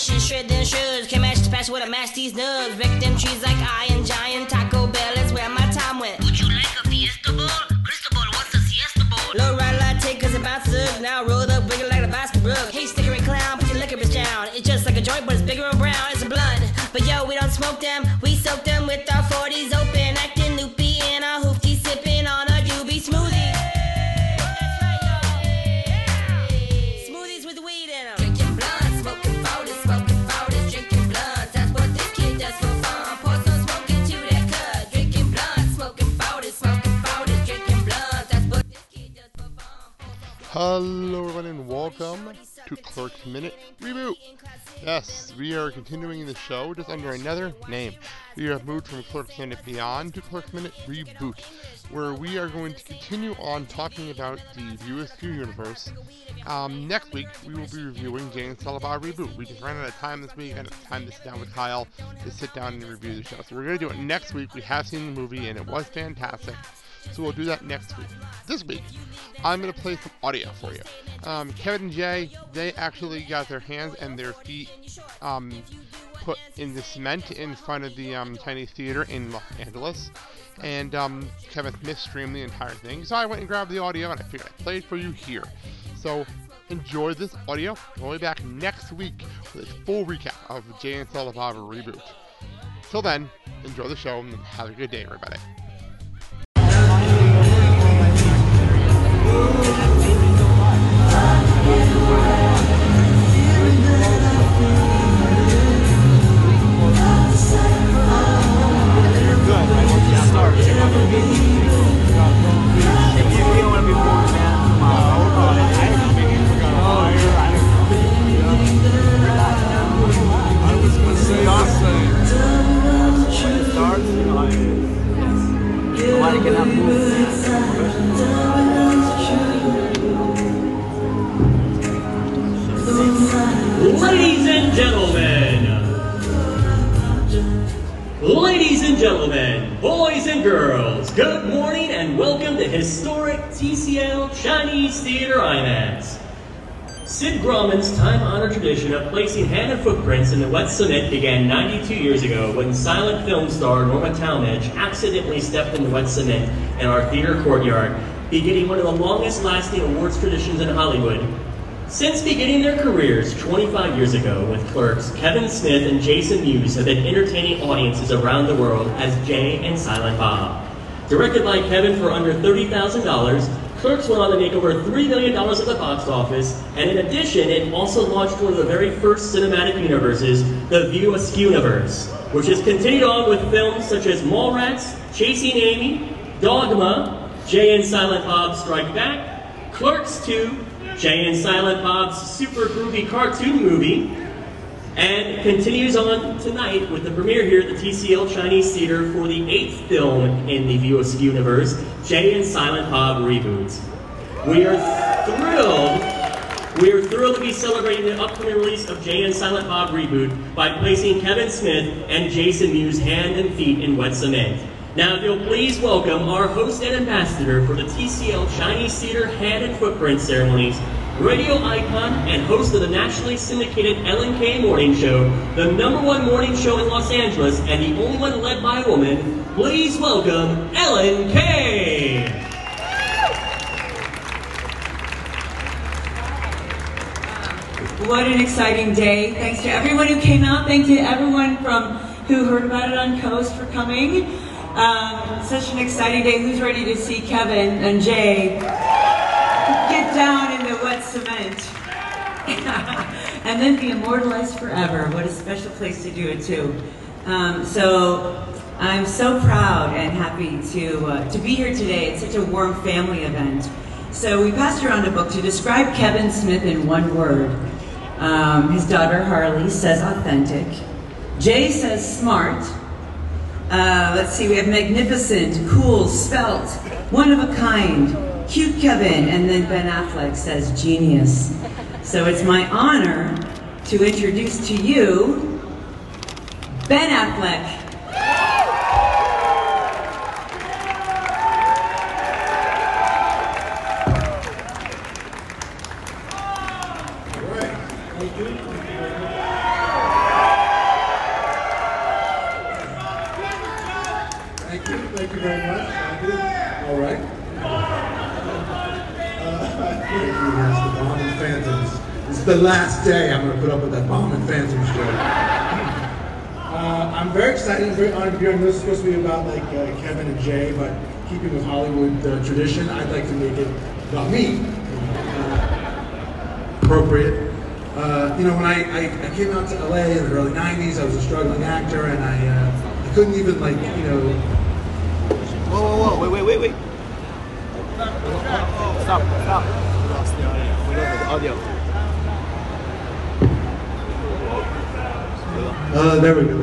luscious, shred them shoes. Can't match the passion with a match these nugs. Wreck them trees like Iron Giant. Taco Bell is where my time went. Would you like a fiesta bowl? Crystal ball, what's a siesta bowl? Low ride latte cause it bounces. Now rolled up, wiggle like a basketball. Hey, sticker and clown, put your liquor down. It's just like a joint, but it's bigger and brown. It's a blunt. But yo, we don't smoke them. We soak them with our 40s open. Hello, everyone, and welcome to Clerks Minute Reboot. Yes, we are continuing the show just under another name. We have moved from Clerks Minute Beyond to Clerks Minute Reboot, where we are going to continue on talking about the Askew universe. Um, next week, we will be reviewing Jay and Bob Reboot. We just ran out of time this week. and it's time to sit down with Kyle to sit down and review the show. So we're going to do it next week. We have seen the movie, and it was fantastic. So we'll do that next week. This week, I'm going to play some audio for you. Um, Kevin and Jay, they actually got their hands and their feet um, put in the cement in front of the um, Chinese Theater in Los Angeles. And um, Kevin Smith streamed the entire thing. So I went and grabbed the audio and I figured I'd play it for you here. So enjoy this audio. We'll be back next week with a full recap of Jay and Bob Reboot. Till then, enjoy the show and have a good day, everybody. Ladies and gentlemen, ladies and gentlemen, boys and girls, good morning and welcome to historic TCL Chinese Theater IMAX. Sid Grauman's time-honored tradition of placing hand and footprints in the wet cement began 92 years ago when silent film star Norma Talmadge accidentally stepped in the wet cement in our theater courtyard, beginning one of the longest-lasting awards traditions in Hollywood. Since beginning their careers 25 years ago with Clerks, Kevin Smith and Jason Mewes have been entertaining audiences around the world as Jay and Silent Bob. Directed by Kevin for under $30,000, Clerks went on to make over $3 million at the box office, and in addition, it also launched one of the very first cinematic universes, the View Askew universe, which has continued on with films such as Mallrats, Chasing Amy, Dogma, Jay and Silent Bob Strike Back, Clerks 2, Jay and Silent Bob's super groovy cartoon movie, and continues on tonight with the premiere here at the TCL Chinese Theater for the eighth film in the View universe, Jay and Silent Bob Reboot. We are thrilled, we are thrilled to be celebrating the upcoming release of Jay and Silent Bob Reboot by placing Kevin Smith and Jason Mewes hand and feet in wet cement. Now, if you'll please welcome our host and ambassador for the TCL Chinese Theater Hand and Footprint Ceremonies, radio icon and host of the nationally syndicated Ellen K Morning Show, the number one morning show in Los Angeles and the only one led by a woman, please welcome Ellen K. What an exciting day. Thanks to everyone who came out. Thank you to everyone from who heard about it on Coast for coming. Um, such an exciting day. Who's ready to see Kevin and Jay get down in the wet cement? and then be immortalized forever. What a special place to do it too. Um, so I'm so proud and happy to uh, to be here today. It's such a warm family event. So we passed around a book to describe Kevin Smith in one word. Um, his daughter Harley says authentic. Jay says smart. Uh, let's see, we have magnificent, cool, spelt, one of a kind, cute Kevin, and then Ben Affleck says genius. So it's my honor to introduce to you Ben Affleck. The last day I'm gonna put up with that bomb and phantoms joke. Uh, I'm very excited and very honored to be here. I know this is supposed to be about like uh, Kevin and Jay, but keeping with Hollywood uh, tradition, I'd like to make it about me. Uh, appropriate. Uh, you know, when I, I, I came out to LA in the early 90s, I was a struggling actor and I, uh, I couldn't even like, you know, Whoa, whoa, whoa, wait, wait, wait, wait. Stop, stop. Lost the audio. We don't the audio. Uh, there we go.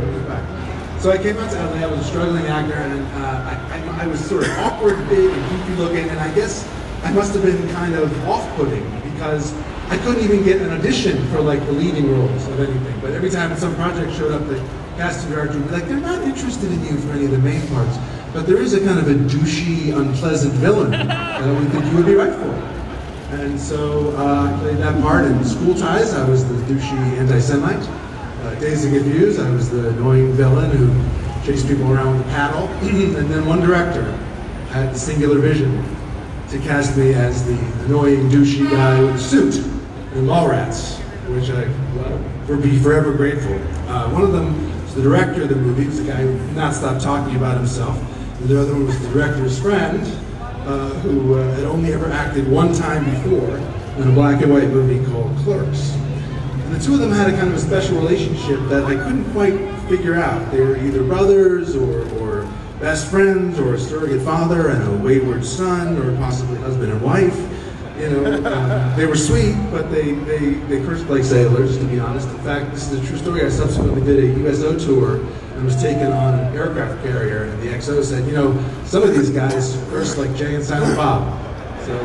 So I came out to LA. I was a struggling actor, and uh, I, I, was sort of awkward, big, and goofy looking, and I guess I must have been kind of off-putting because I couldn't even get an audition for like the leading roles of anything. But every time some project showed up, the casting director would be like, "They're not interested in you for any of the main parts, but there is a kind of a douchey, unpleasant villain that we think you would be right for." And so uh, I played that part in School Ties. I was the douchey anti-Semite. Dazed and Confused, I was the annoying villain who chased people around with a paddle. and then one director had the singular vision to cast me as the annoying, douchey guy with a suit in Mallrats, which I will be forever grateful. Uh, one of them was the director of the movie, was the guy who not stop talking about himself. And the other one was the director's friend, uh, who uh, had only ever acted one time before in a black and white movie called Clerks. And the two of them had a kind of a special relationship that I couldn't quite figure out. They were either brothers or, or best friends or a surrogate father and a wayward son or possibly husband and wife. You know, um, they were sweet, but they, they, they cursed like sailors, to be honest. In fact, this is a true story. I subsequently did a USO tour and was taken on an aircraft carrier, and the XO said, you know, some of these guys curse like Jay and Silent Bob. So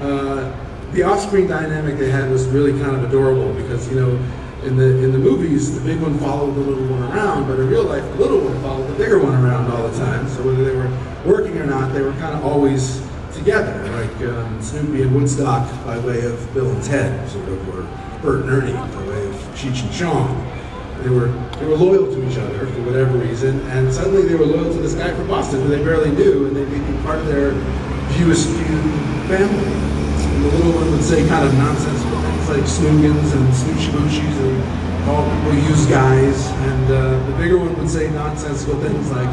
uh, the off-screen dynamic they had was really kind of adorable because you know in the in the movies the big one followed the little one around, but in real life the little one followed the bigger one around all the time. So whether they were working or not, they were kind of always together, like um, Snoopy and Woodstock by way of Bill and Ted, sort of, or Bert and Ernie by way of Cheech and Chong. They were they were loyal to each other for whatever reason, and suddenly they were loyal to this guy from Boston who they barely knew, and they became part of their View Askew family. The little one would say kind of nonsensical things like snoogans and snoochie boochies and all people use guys, and uh, the bigger one would say nonsensical things like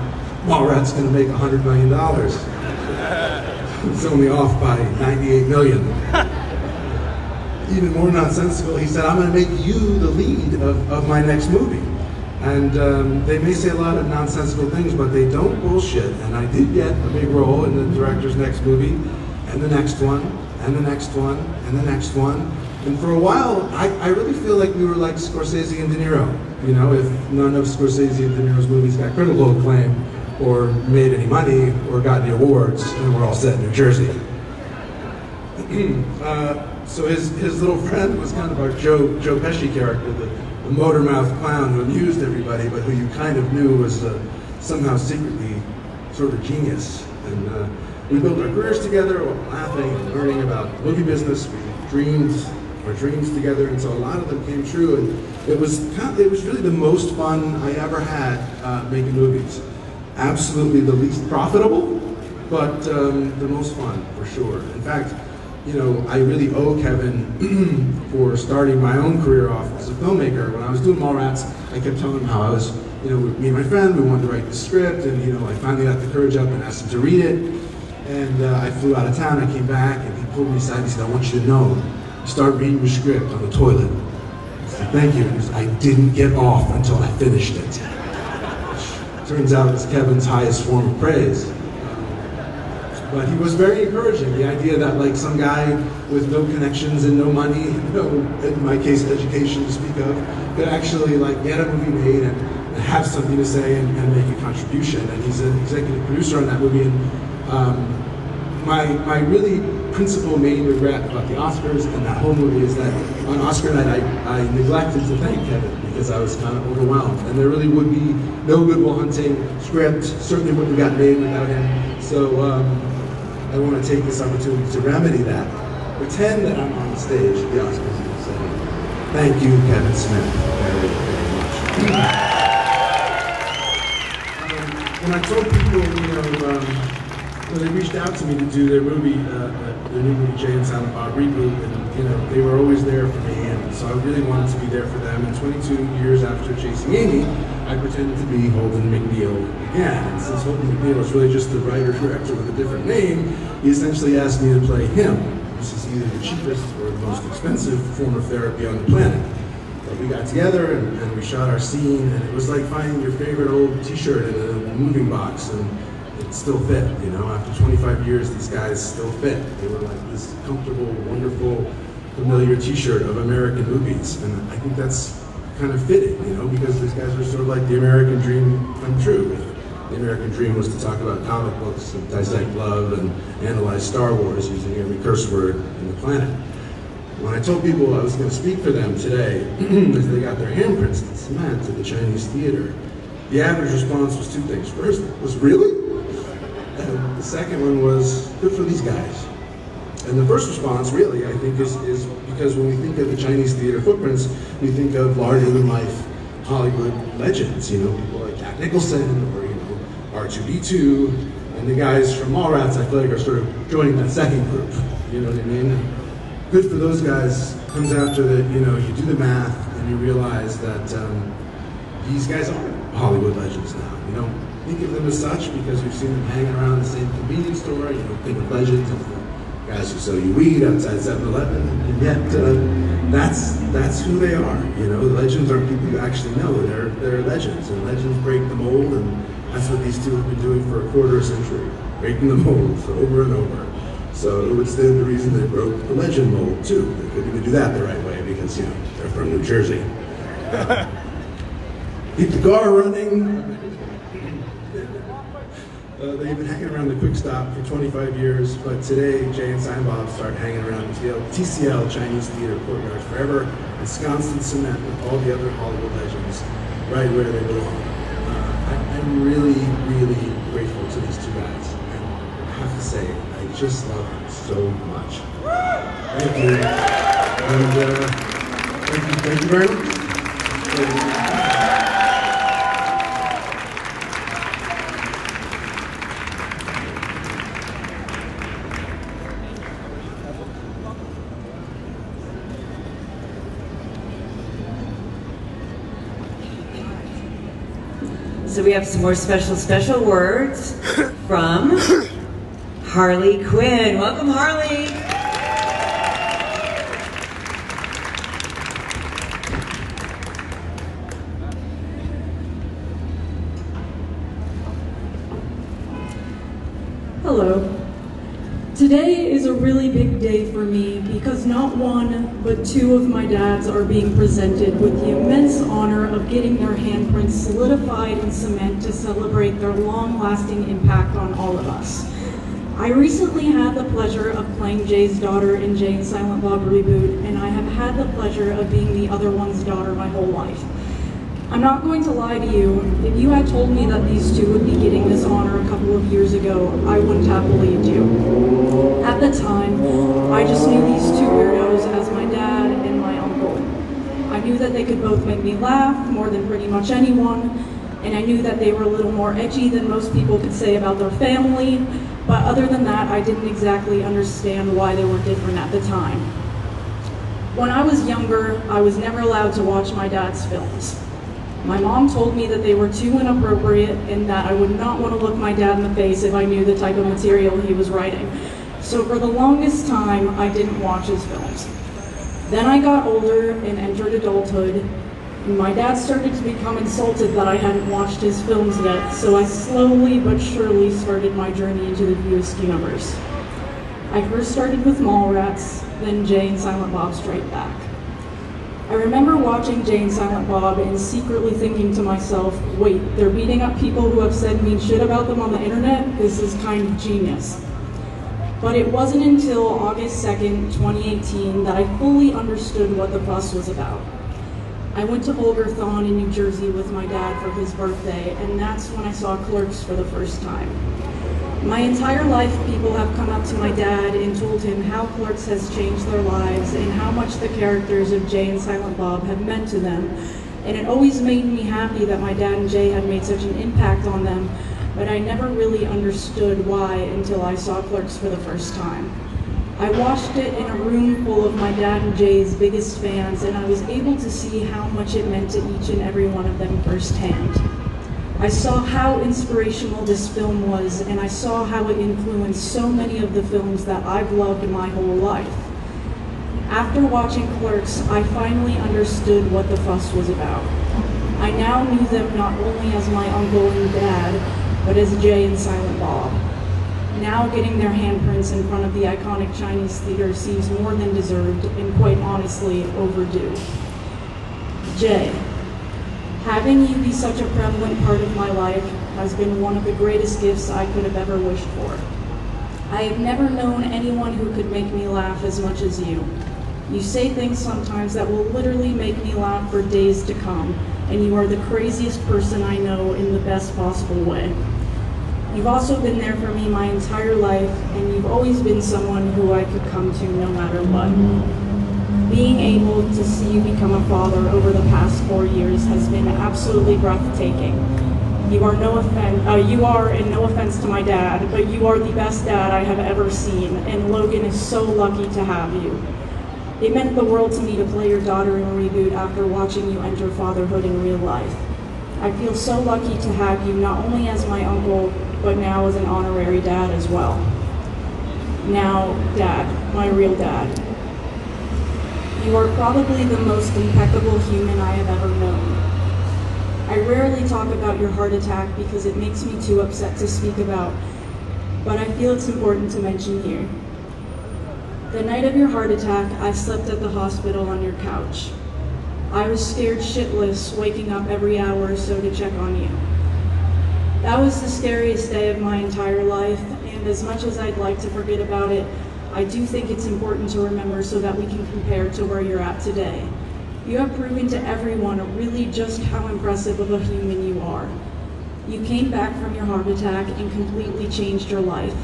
Mallrats going to make $100 million. it's only off by 98 million even more nonsensical, he said, I'm going to make you the lead of, of my next movie. And um, they may say a lot of nonsensical things, but they don't bullshit. And I did get a big role in the director's next movie, and the next one, and the next one, and the next one. And for a while, I, I really feel like we were like Scorsese and De Niro. You know, if none of Scorsese and De Niro's movies got critical acclaim, or made any money, or got any awards, and we're all set in New Jersey. uh, so his, his little friend was kind of our Joe, Joe Pesci character, the, the motor mouth clown who amused everybody, but who you kind of knew was uh, somehow secretly sort of genius. And uh, we built our careers together, laughing and learning about movie business. We dreamed our dreams together, and so a lot of them came true. And it was kind of, it was really the most fun I ever had uh, making movies. Absolutely the least profitable, but um, the most fun for sure. In fact, you know, I really owe Kevin for starting my own career off as a filmmaker. When I was doing Mallrats, I kept telling him how I was, you know, me and my friend, we wanted to write the script, and you know, I finally got the courage up and asked him to read it. And uh, I flew out of town, I came back, and he pulled me aside, and he said, I want you to know, start reading your script on the toilet. I said, thank you. I didn't get off until I finished it. Turns out it's Kevin's highest form of praise. But he was very encouraging. The idea that like some guy with no connections and no money, no, in my case, education to speak of, could actually like get a movie made and, and have something to say and, and, make a contribution. And he's an executive producer on that movie. And um, my my really principal main regret about the Oscars and that whole movie is that on Oscar night I, I neglected to thank Kevin because I was kind of overwhelmed. And there really would be no Good Will Hunting script, certainly wouldn't have gotten made without him. So. Um, I want to take this opportunity to remedy that. Pretend that I'm on stage at the Oscars and say, thank you, Kevin Smith, very, very much. um, when I told people, you know, um, They reached out to me to do their movie, uh, uh, their new movie Jay and Silent Bob reboot, and you know they were always there for me, and so I really wanted to be there for them. And 22 years after Chasing Amy, I pretended to be Holden McNeil again. And since Holden McNeil was really just the writer director with a different name, he essentially asked me to play him. This is either the cheapest or the most expensive form of therapy on the planet. But we got together and, and we shot our scene, and it was like finding your favorite old T-shirt in a moving box, and still fit. You know, after 25 years, these guys still fit. They were like this comfortable, wonderful, familiar T-shirt of American movies, and I think that's kind of fitting. You know, because these guys are sort of like the American dream come true. The American dream was to talk about comic books and dissect love and analyze Star Wars using every curse word in the planet. When I told people I was going to speak for them today, as they got their handprints in cement at the Chinese theater, the average response was two things. First was really? The second one was good for these guys. And the first response, really, I think, is, is because when we think of the Chinese theater footprints, we think of larger than life Hollywood legends, you know, people like Jack Nicholson or, you know, R2D2, and the guys from Mallrats, I feel like, are sort of joining that second group. You know what I mean? Good for those guys comes after that, you know, you do the math and you realize that um, these guys are Hollywood legends now. You don't think of them as such because you've seen them hanging around the same convenience store. You don't think of legends of the guys who sell you weed outside 7-Eleven, and yet uh, that's that's who they are. You know, legends are people you actually know. They're they're legends, and legends break the mold, and that's what these two have been doing for a quarter of a century, breaking the mold for over and over. So it would stand the reason they broke the legend mold too. They couldn't even do that the right way because you know they're from New Jersey. Keep the car running. Uh, they've been hanging around the Quick Stop for 25 years, but today Jay and Silent Bob started hanging around the TCL Chinese Theater Courtyard forever, ensconced in cement with all the other Hollywood legends, right where they belong. Uh, I, I'm really, really grateful to these two guys. And I have to say, I just love them so much. Thank you. And uh, thank you, thank you very much. We have some more special, special words from Harley Quinn. Welcome, Harley. Hello. Today really big day for me because not one, but two of my dads are being presented with the immense honor of getting their handprints solidified in cement to celebrate their long-lasting impact on all of us. I recently had the pleasure of playing Jay's daughter in Jay and Silent Bob reboot, and I have had the pleasure of being the other one's daughter my whole life. I'm not going to lie to you. If you had told me that these two would be getting this honor a couple of years ago, I wouldn't have believed you. At the time, I just knew these two weirdos as my dad and my uncle. I knew that they could both make me laugh more than pretty much anyone, and I knew that they were a little more edgy than most people could say about their family, but other than that, I didn't exactly understand why they were different at the time. When I was younger, I was never allowed to watch my dad's films. My mom told me that they were too inappropriate and that I would not want to look my dad in the face if I knew the type of material he was writing. So for the longest time, I didn't watch his films. Then I got older and entered adulthood, my dad started to become insulted that I hadn't watched his films yet, so I slowly but surely started my journey into the View Askew universe. I first started with Mallrats, then Jay and Silent Bob Strike Back. I remember watching Jay and Silent Bob and secretly thinking to myself, wait, they're beating up people who have said mean shit about them on the internet? This is kind of genius. But it wasn't until August 2nd, 2018 that I fully understood what the fuss was about. I went to Olgerthon in New Jersey with my dad for his birthday, and that's when I saw Clerks for the first time. My entire life, people have come up to my dad and told him how Clerks has changed their lives and how much the characters of Jay and Silent Bob have meant to them. And it always made me happy that my dad and Jay had made such an impact on them, but I never really understood why until I saw Clerks for the first time. I watched it in a room full of my dad and Jay's biggest fans, and I was able to see how much it meant to each and every one of them firsthand. I saw how inspirational this film was, and I saw how it influenced so many of the films that I've loved my whole life. After watching Clerks, I finally understood what the fuss was about. I now knew them not only as my uncle and dad, but as Jay and Silent Bob. Now getting their handprints in front of the iconic Chinese theater seems more than deserved and quite honestly overdue. Jay, having you be such a prevalent part of my life has been one of the greatest gifts I could have ever wished for. I have never known anyone who could make me laugh as much as you. You say things sometimes that will literally make me laugh for days to come, and you are the craziest person I know in the best possible way. You've also been there for me my entire life, and you've always been someone who I could come to no matter what. Being able to see you become a father over the past four years has been absolutely breathtaking. You are no offense, uh, you are, and no offense to my dad, but you are the best dad I have ever seen, and Logan is so lucky to have you. It meant the world to me to play your daughter in a reboot after watching you enter fatherhood in real life. I feel so lucky to have you not only as my uncle, but now as an honorary dad as well. Now, dad, my real dad. You are probably the most impeccable human I have ever known. I rarely talk about your heart attack because it makes me too upset to speak about, but I feel it's important to mention here. The night of your heart attack, I slept at the hospital on your couch. I was scared shitless, waking up every hour or so to check on you. That was the scariest day of my entire life, and as much as I'd like to forget about it, I do think it's important to remember so that we can compare to where you're at today. You have proven to everyone really just how impressive of a human you are. You came back from your heart attack and completely changed your life.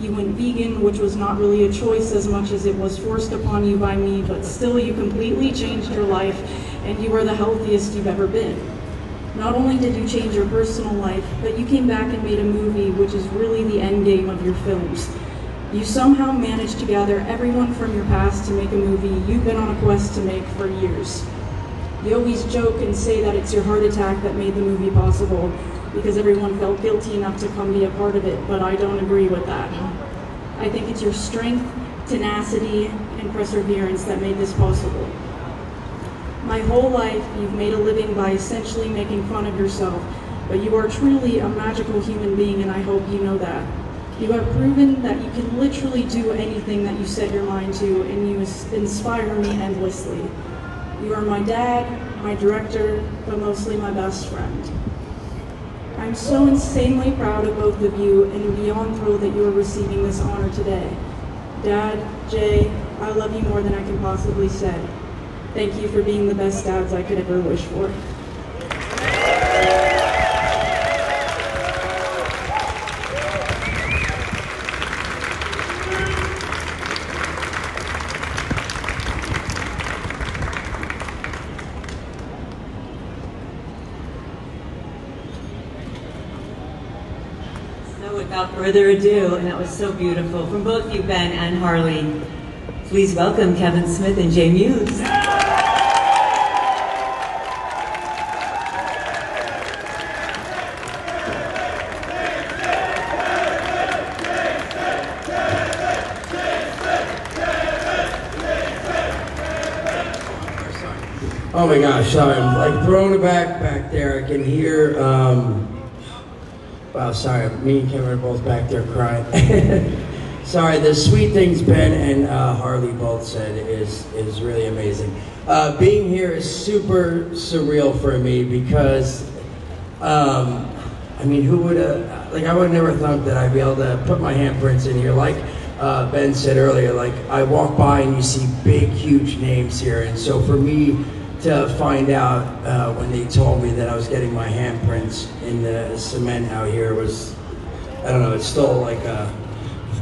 You went vegan, which was not really a choice as much as it was forced upon you by me, but still you completely changed your life and you are the healthiest you've ever been. Not only did you change your personal life, but you came back and made a movie, which is really the end game of your films. You somehow managed to gather everyone from your past to make a movie you've been on a quest to make for years. You always joke and say that it's your heart attack that made the movie possible because everyone felt guilty enough to come be a part of it, but I don't agree with that. I think it's your strength, tenacity, and perseverance that made this possible. My whole life, you've made a living by essentially making fun of yourself, but you are truly a magical human being, and I hope you know that. You have proven that you can literally do anything that you set your mind to, and you inspire me endlessly. You are my dad, my director, but mostly my best friend. I'm so insanely proud of both of you and beyond thrilled that you are receiving this honor today. Dad, Jay, I love you more than I can possibly say. Thank you for being the best dads I could ever wish for. So without further ado, and that was so beautiful from both you, Ben and Harley, please welcome Kevin Smith and Jay Mewes. Oh my gosh, I'm like throwing it back back there. I can hear. Um, wow, sorry, me and Kevin are both back there crying. sorry, the sweet things Ben and uh, Harley both said is is really amazing. Uh, being here is super surreal for me because, um, I mean, who would have like I would never thought that I'd be able to put my handprints in here like. Uh, ben said earlier, like I walk by and you see big, huge names here, and so for me to find out uh, when they told me that I was getting my handprints in the cement out here was, I don't know, it's still like uh,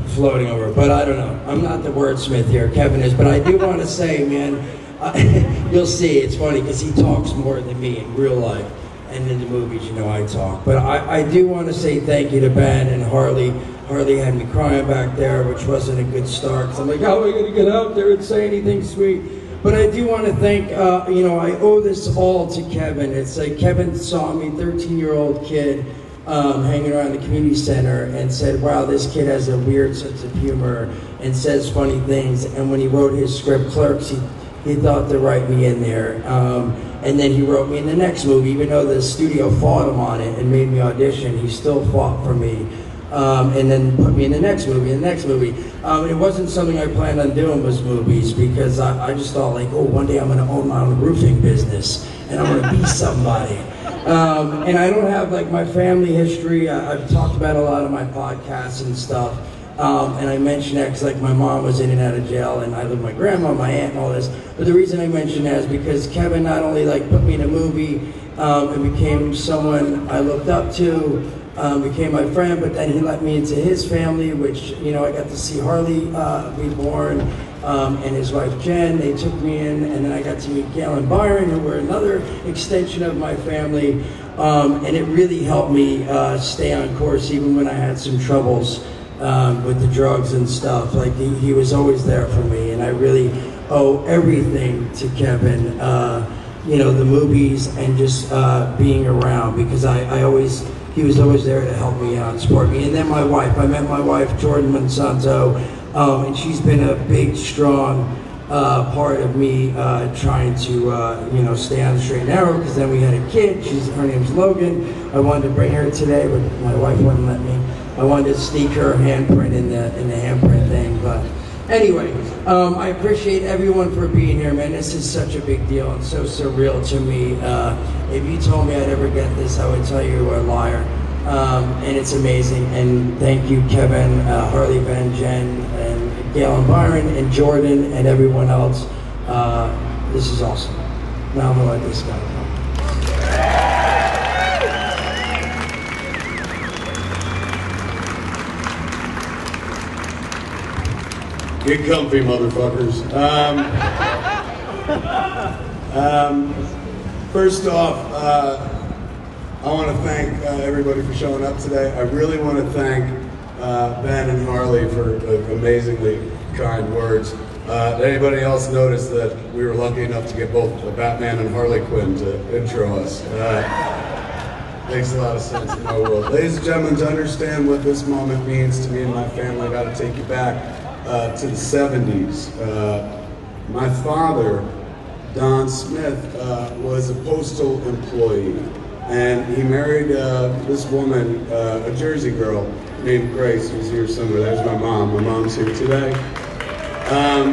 floating over. But I don't know. I'm not the wordsmith here, Kevin is. But I do want to say, man, you'll see. It's funny because he talks more than me in real life. and in the movies, you know, I talk. But I, I do want to say thank you to Ben and Harley. Harley had me crying back there, which wasn't a good start. Cause I'm like, how am I going to get out there and say anything sweet? But I do want to thank, uh, you know, I owe this all to Kevin. It's like Kevin saw me, 13 year old kid, um, hanging around the community center and said, wow, this kid has a weird sense of humor and says funny things. And when he wrote his script, Clerks, he, he thought to write me in there. Um, and then he wrote me in the next movie, even though the studio fought him on it and made me audition, he still fought for me. Um, and then put me in the next movie, the next movie. Um, it wasn't something I planned on doing was movies because I, I just thought like, oh, one day I'm going to own my own roofing business and I'm going to be somebody. Um, and I don't have like my family history. I, I've talked about a lot of my podcasts and stuff. Um, and I mentioned that because like my mom was in and out of jail, and I live with my grandma, my aunt, and all this. But the reason I mention that is because Kevin not only like put me in a movie um, and became someone I looked up to, um, became my friend, but then he let me into his family, which you know I got to see Harley uh, be born. Um, and his wife Jen, they took me in, and then I got to meet Gail and Byron, who were another extension of my family. Um, and it really helped me uh, stay on course, even when I had some troubles um, with the drugs and stuff. Like he, he was always there for me, and I really owe everything to Kevin. Uh, you know, the movies and just uh, being around because I, I always he was always there to help me out support me. And then my wife, I met my wife Jordan Monsanto, um, and she's been a big, strong uh, part of me uh, trying to, uh, you know, stay on the straight and narrow. Because then we had a kid. She's her name's Logan. I wanted to bring her today, but my wife wouldn't let me. I wanted to sneak her handprint in the in the handprint. Anyway, um, I appreciate everyone for being here, man. This is such a big deal and so surreal to me. Uh, if you told me I'd ever get this, I would tell you you were a liar. Um, and it's amazing. And thank you, Kevin, uh, Harley, Van Jen, and Gail and Byron, and Jordan, and everyone else. Uh, this is awesome. Now I'm gonna let this go. Get comfy, motherfuckers. Um, um, first off, uh, I want to thank uh, everybody for showing up today. I really want to thank uh, Ben and Harley for uh, amazingly kind words. Uh, did anybody else notice that we were lucky enough to get both Batman and Harley Quinn to intro us? Uh, makes a lot of sense in my world. Ladies and gentlemen, to understand what this moment means to me and my family, I got to take you back uh, to the 70s. Uh, my father, Don Smith, uh, was a postal employee, and he married uh, this woman, uh, a Jersey girl named Grace, who's here somewhere. There's my mom. My mom's here today. Um,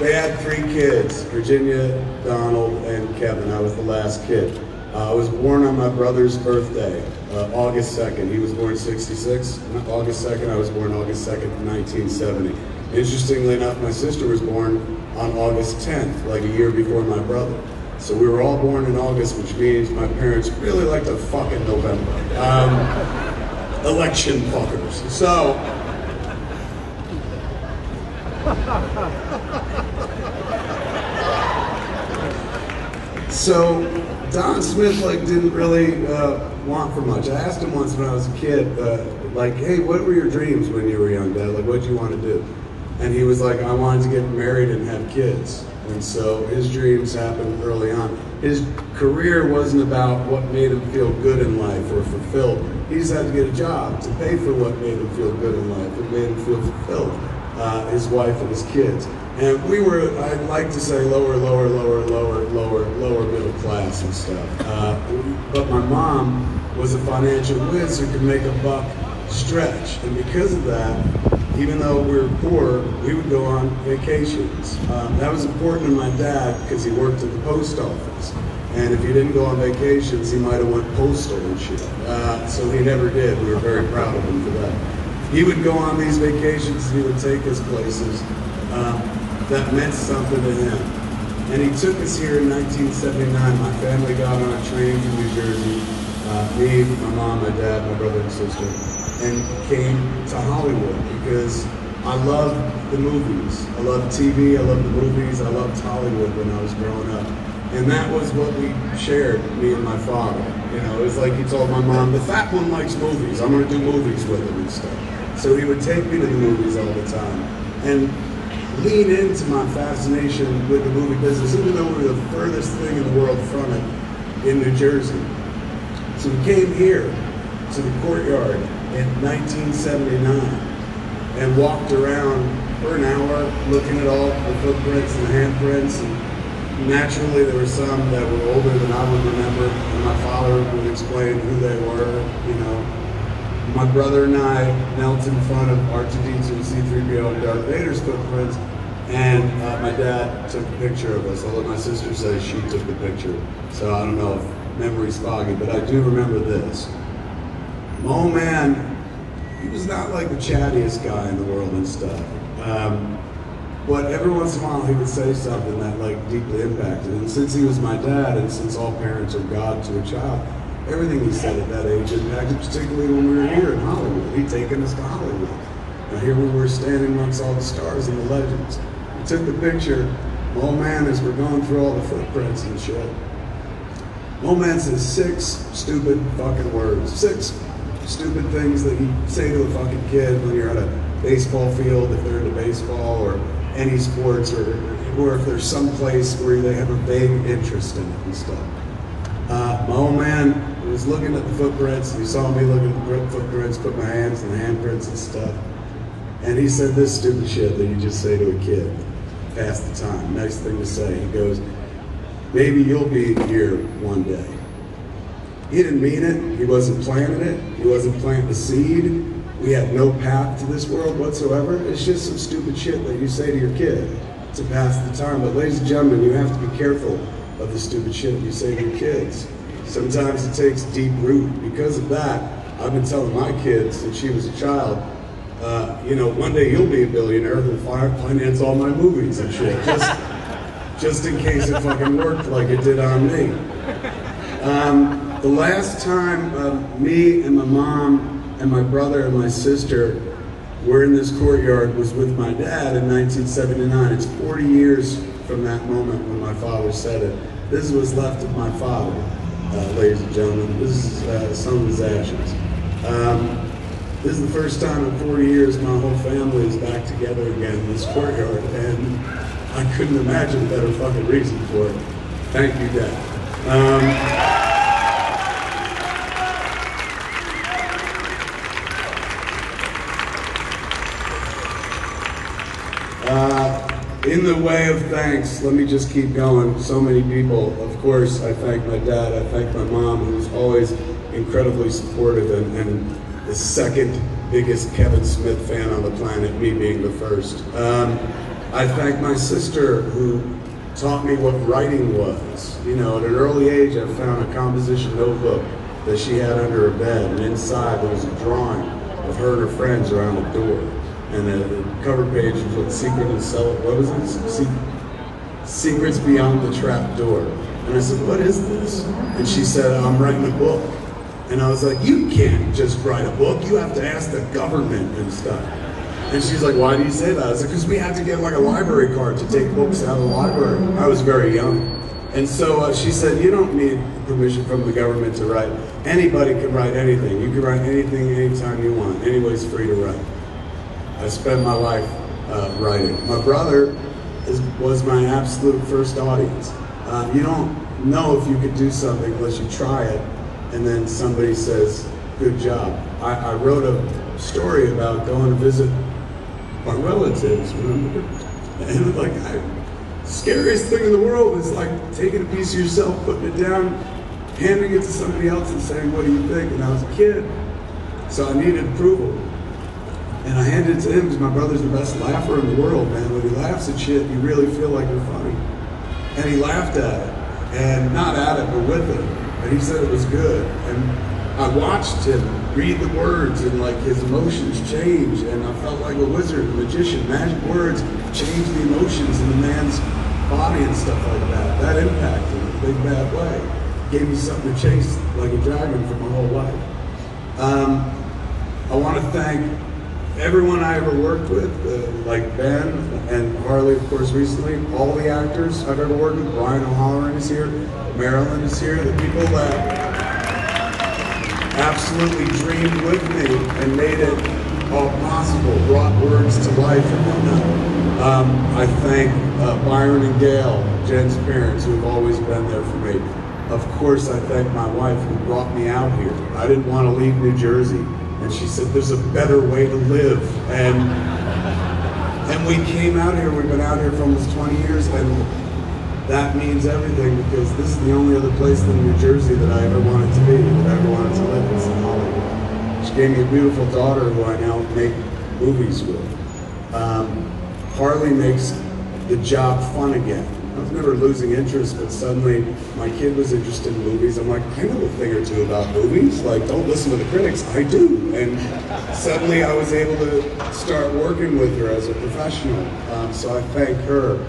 they had three kids, Virginia, Donald, and Kevin. I was the last kid. Uh, I was born on my brother's birthday, uh, August 2nd. He was born 66. August 2nd, I was born August 2nd, 1970. Interestingly enough, my sister was born on August 10th, like a year before my brother. So we were all born in August, which means my parents really like to fuck in November. Um, election fuckers. So, So Don Smith like didn't really uh, want for much. I asked him once when I was a kid, uh, like, "Hey, what were your dreams when you were young, Dad? Like, what did you want to do?" And he was like, "I wanted to get married and have kids." And so his dreams happened early on. His career wasn't about what made him feel good in life or fulfilled. He just had to get a job to pay for what made him feel good in life. What made him feel fulfilled. Uh, his wife and his kids. And we were, I'd like to say, lower, lower, lower, lower, lower, lower middle class and stuff. Uh, but my mom was a financial whiz who could make a buck stretch. And because of that, even though we were poor, we would go on vacations. Um, that was important to my dad because he worked at the post office. And if he didn't go on vacations, he might have went postal and shit. Uh, so he never did. We were very proud of him for that. He would go on these vacations and he would take us places um, that meant something to him. And he took us here in 1979. My family got on a train from New Jersey, uh, me, my mom, my dad, my brother and sister, and came to Hollywood because I loved the movies. I loved TV, I loved the movies, I loved Hollywood when I was growing up. And that was what we shared, me and my father. You know, it was like he told my mom, the fat one likes movies. I'm gonna do movies with him and stuff. So he would take me to the movies all the time and lean into my fascination with the movie business, even though we were the furthest thing in the world from it in New Jersey. So we came here to the courtyard in 1979 and walked around for an hour looking at all the footprints and the handprints. And naturally, there were some that were older than I would remember, and my father would explain who they were, you know. My brother and I knelt in front of R2D2 and C3PO and Darth Vader's footprints, and uh, my dad took a picture of us. Although my sister says she took the picture, so I don't know if memory's foggy, but I do remember this. Mo Man, he was not like the chattiest guy in the world and stuff. Um, but every once in a while he would say something that like deeply impacted. And since he was my dad, and since all parents are God to a child, everything he said at that age impacted, particularly when we were here in Hollywood. He'd taken us to Hollywood. Now here we were standing amongst all the stars and the legends. We took the picture, Mo Man, as we're going through all the footprints and shit. Mo Man says six stupid fucking words. Six stupid things that you say to a fucking kid when you're at a baseball field, if they're into baseball or any sports, or, or if there's some place where they have a vague interest in it and stuff. Uh, my old man was looking at the footprints, and he saw me looking at the footprints, put my hands in the handprints and stuff. And he said this stupid shit that you just say to a kid, pass the time. Nice thing to say. He goes, maybe you'll be here one day. He didn't mean it. He wasn't planting it. He wasn't planting the seed. We have no path to this world whatsoever. It's just some stupid shit that you say to your kid to pass the time. But ladies and gentlemen, you have to be careful of the stupid shit you say to your kids. Sometimes it takes deep root. Because of that, I've been telling my kids since she was a child, uh, you know, one day you'll be a billionaire who'll finance all my movies and shit. Just, just in case it fucking worked like it did on me. Um, the last time uh, me and my mom and my brother and my sister were in this courtyard was with my dad in 1979. It's 40 years from that moment when my father said it. This is what's left of my father, uh, ladies and gentlemen. This is uh, some of his ashes. Um, this is the first time in 40 years my whole family is back together again in this courtyard, and I couldn't imagine a better fucking reason for it. Thank you, Dad. Um, in the way of thanks, let me just keep going. So many people, of course, I thank my dad, I thank my mom, who's always incredibly supportive and, and the second biggest Kevin Smith fan on the planet, me being the first. Um, I thank my sister, who taught me what writing was. You know, at an early age, I found a composition notebook that she had under her bed, and inside there was a drawing of her and her friends around the door and the, cover page was secret and cell what was it? Se- secrets beyond the trap door. And i said what is this? And she said i'm writing a book. And i was like you can't just write a book. You have to ask the government and stuff. And she's like why do you say that? I like because we had to get like a library card to take books out of the library. I was very young. And so uh, she said you don't need permission from the government to write. Anybody can write anything. You can write anything anytime you want. Anybody's free to write I spent my life uh, writing. My brother is, was my absolute first audience. Um, you don't know if you could do something unless you try it, and then somebody says, "Good job." I, I wrote a story about going to visit my relatives, remember? And like, I, scariest thing in the world is like taking a piece of yourself, putting it down, handing it to somebody else, and saying, "What do you think?" And I was a kid, so I needed approval. And I handed it to him because my brother's the best laugher in the world, man. When he laughs at shit, you really feel like you're funny. And he laughed at it. And not at it, but with it. And he said it was good. And I watched him read the words and like his emotions change. And I felt like a wizard, a magician. Magic words change the emotions in the man's body and stuff like that. That impacted in a big bad way. Gave me something to chase like a dragon for my whole life. Um, I want to thank everyone I ever worked with, uh, like Ben and Harley, of course, recently, all the actors I've ever worked with, Brian O'Halloran is here, Marilyn is here, the people that absolutely dreamed with me and made it all possible, brought words to life and whatnot. Um, I thank uh, Byron and Gail, Jen's parents, who have always been there for me. Of course, I thank my wife who brought me out here. I didn't want to leave New Jersey, and she said, "There's a better way to live." And and we came out here. We've been out here for almost 20 years, and that means everything because this is the only other place than New Jersey that I ever wanted to be, that I ever wanted to live is in Hollywood. She gave me a beautiful daughter who I now make movies with. Um, Harley makes the job fun again. I was never losing interest, but suddenly my kid was interested in movies. I'm like, I know a thing or two about movies. Like, don't listen to the critics. I do. And suddenly I was able to start working with her as a professional. Um, so I thank her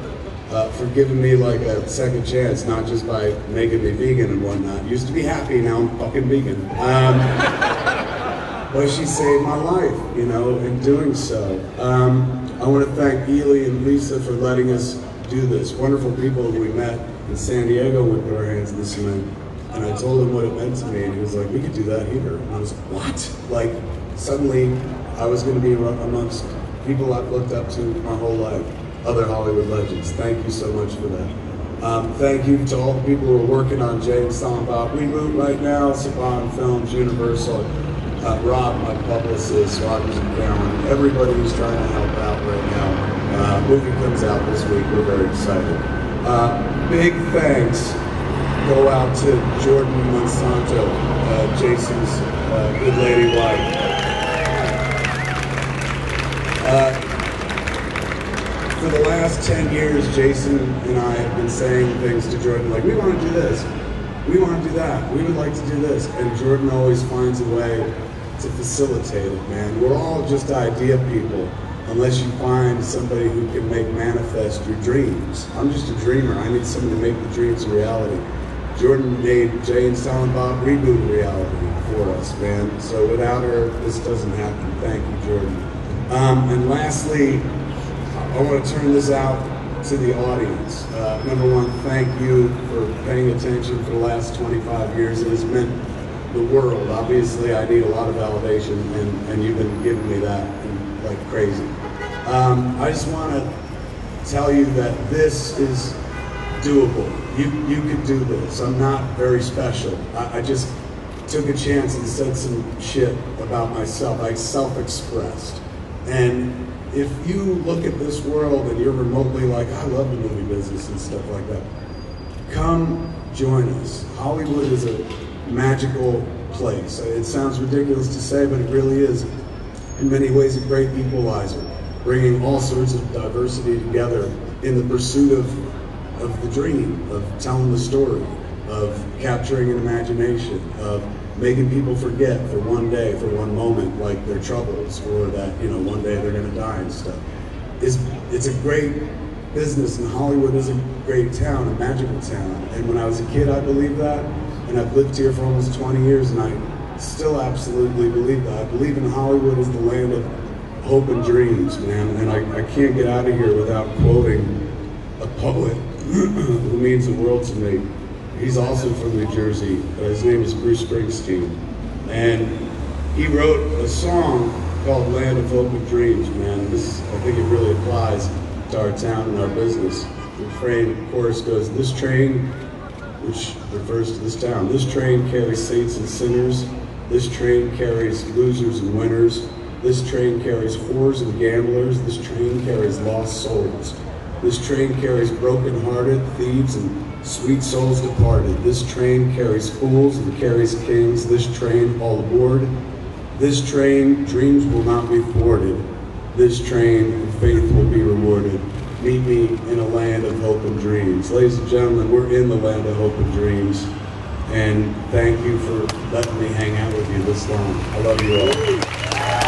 uh, for giving me like a second chance, not just by making me vegan and whatnot. Used to be happy, now I'm fucking vegan. Um, but she saved my life, you know, in doing so. Um, I want to thank Ely and Lisa for letting us do this. Wonderful people we met in San Diego with our hands this cement. And I told him what it meant to me, and he was like, we could do that here. And I was like, what? Like, suddenly I was going to be amongst people I've looked up to my whole life, other Hollywood legends. Thank you so much for that. Um, thank you to all the people who are working on Jay and Silent Bob Reboot right now, Saban Films, Universal, uh, Rob, my publicist, Rogers and Cowan, everybody who's trying to help out right now. Uh, movie comes out this week. We're very excited. Uh, big thanks go out to Jordan Monsanto, uh, Jason's uh, good lady wife. Uh, for the last 10 years, Jason and I have been saying things to Jordan like, we want to do this, we want to do that, we would like to do this. And Jordan always finds a way to facilitate it, man. We're all just idea people unless you find somebody who can make manifest your dreams. I'm just a dreamer. I need someone to make the dreams a reality. Jordan made Jay and Silent Bob reboot reality for us, man. So without her, this doesn't happen. Thank you, Jordan. Um, and lastly, I want to turn this out to the audience. Uh, number one, thank you for paying attention for the last 25 years. It has meant the world. Obviously, I need a lot of validation, and, and you've been giving me that and, like crazy. Um, I just want to tell you that this is doable. You you can do this. I'm not very special. I, I just took a chance and said some shit about myself. I self-expressed. And if you look at this world and you're remotely like, I love the movie business and stuff like that, come join us. Hollywood is a magical place. It sounds ridiculous to say, but it really is in many ways a great equalizer, bringing all sorts of diversity together in the pursuit of, of the dream, of telling the story, of capturing an imagination, of making people forget for one day, for one moment, like their troubles, or that, you know, one day they're gonna die and stuff. It's, it's a great business, and Hollywood is a great town, a magical town. And when I was a kid, I believed that, and I've lived here for almost 20 years, and I still absolutely believe that. I believe in Hollywood as the land of hope and dreams, man, and I, I can't get out of here without quoting a poet who means the world to me. He's also from New Jersey. Uh, his name is Bruce Springsteen. And he wrote a song called Land of Hope and Dreams, man. This, I think it really applies to our town and our business. The refrain, of course, goes, this train, which refers to this town, this train carries saints and sinners. This train carries losers and winners. This train carries whores and gamblers. This train carries lost souls. This train carries broken-hearted thieves and sweet souls departed. This train carries fools and carries kings. This train, all aboard. This train, dreams will not be thwarted. This train, faith will be rewarded. Meet me in a land of hope and dreams. Ladies and gentlemen, we're in the land of hope and dreams. And thank you for letting me hang out with you this long. I love you all.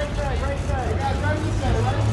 Up, look up, look. Right side, right side.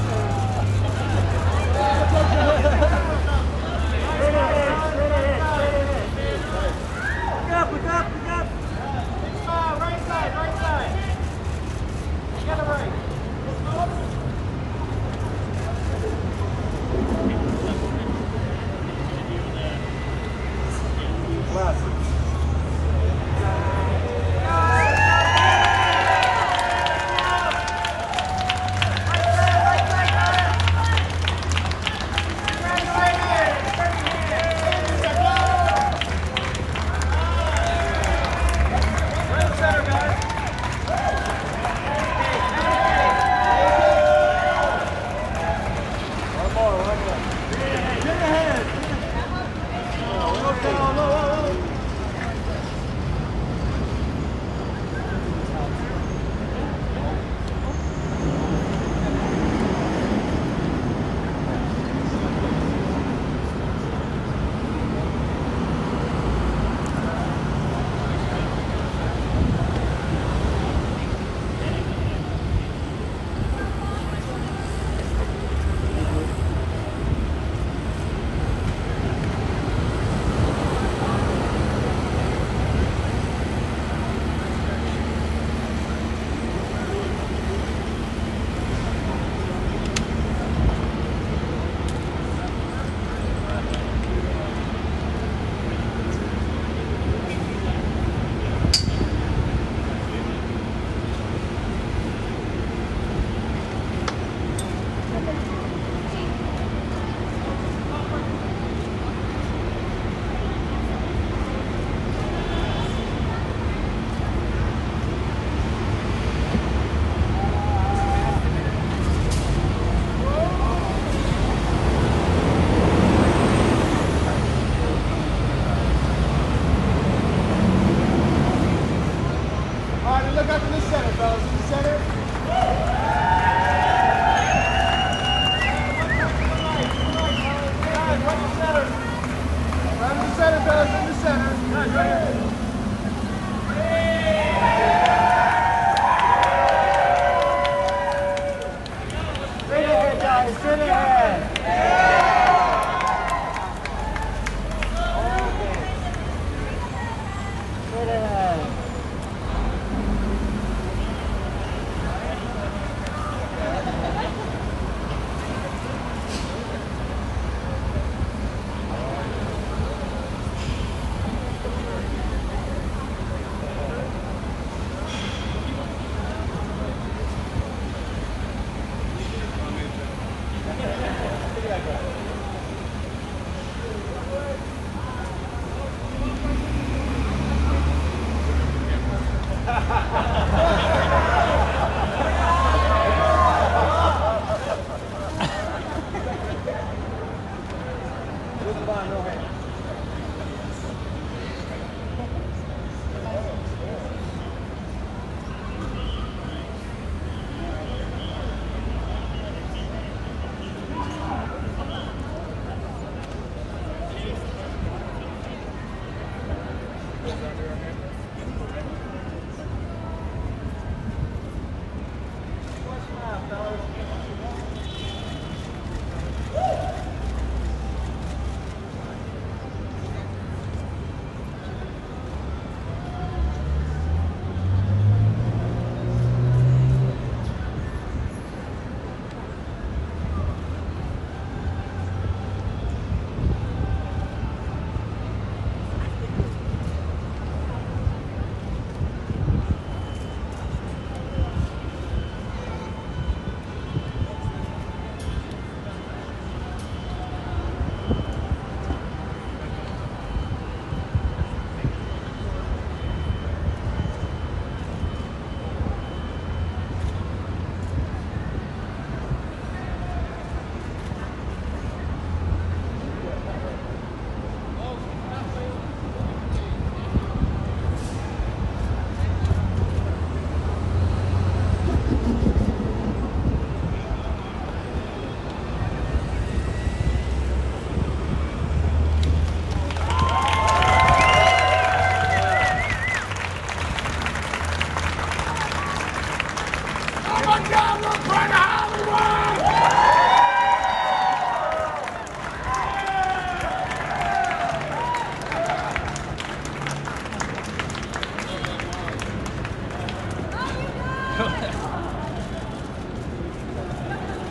know.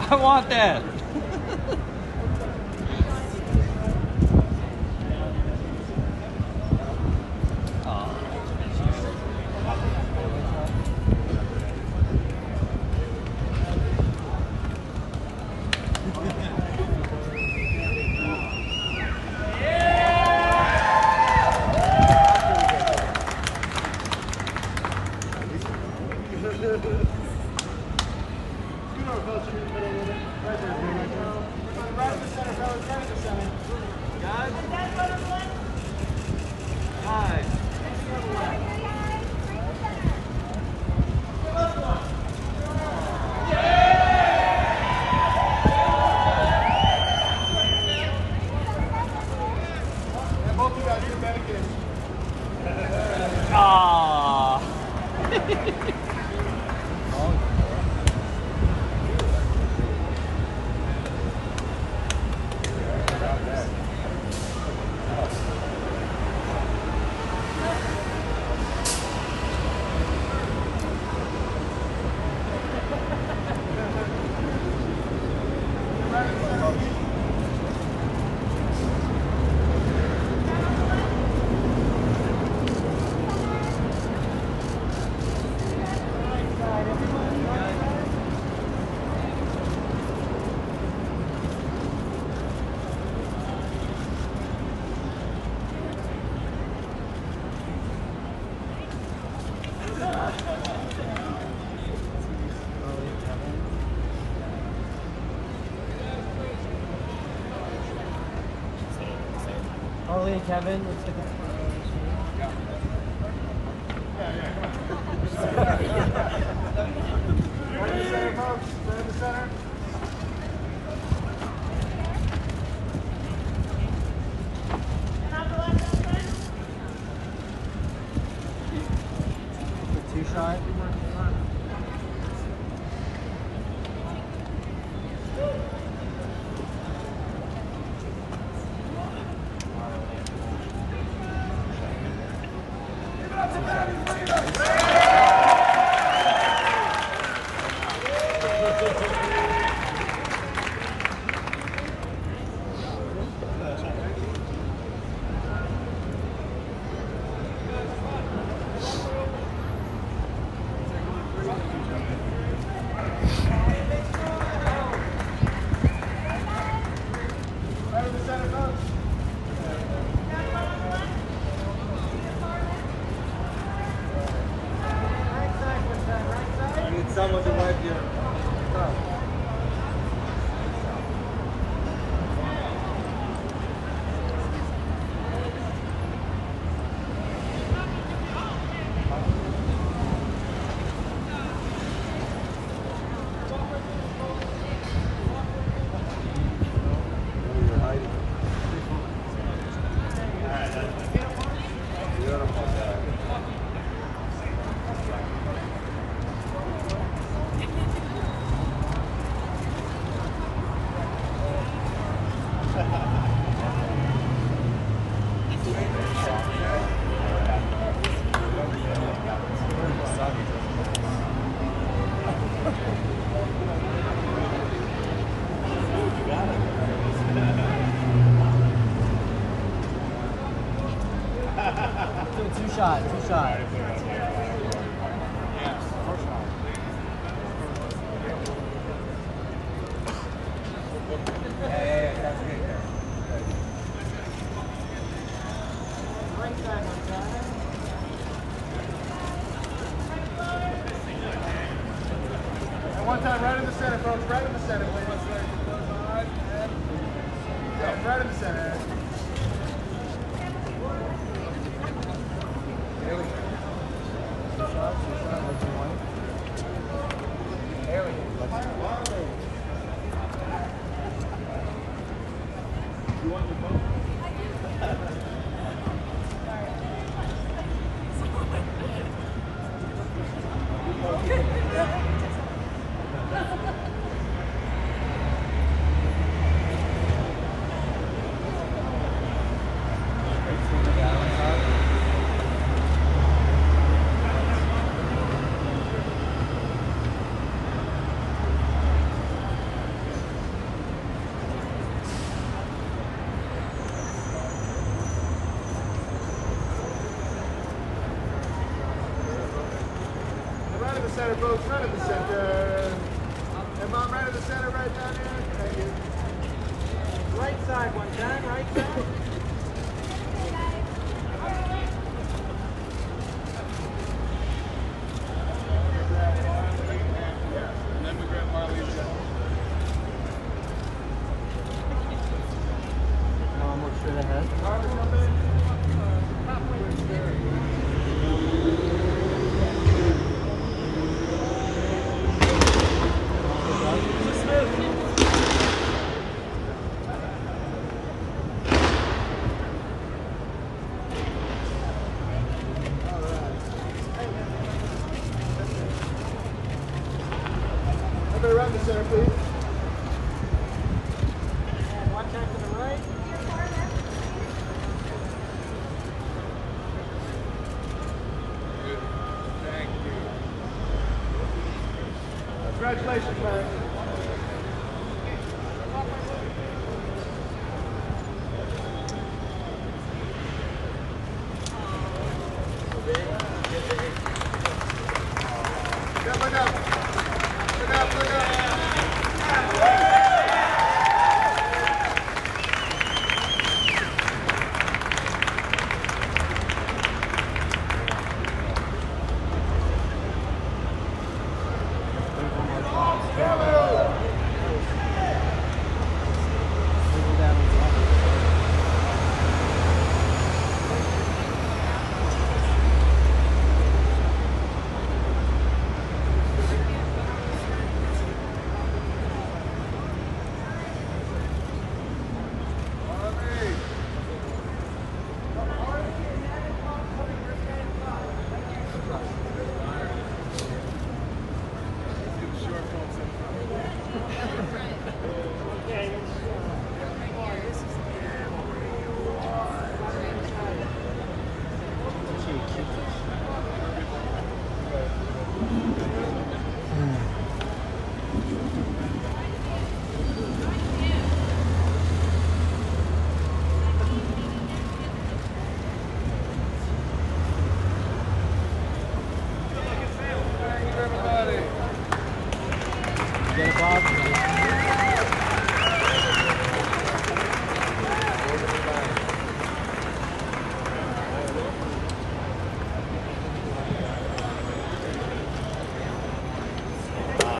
I want that. Kevin, center, please.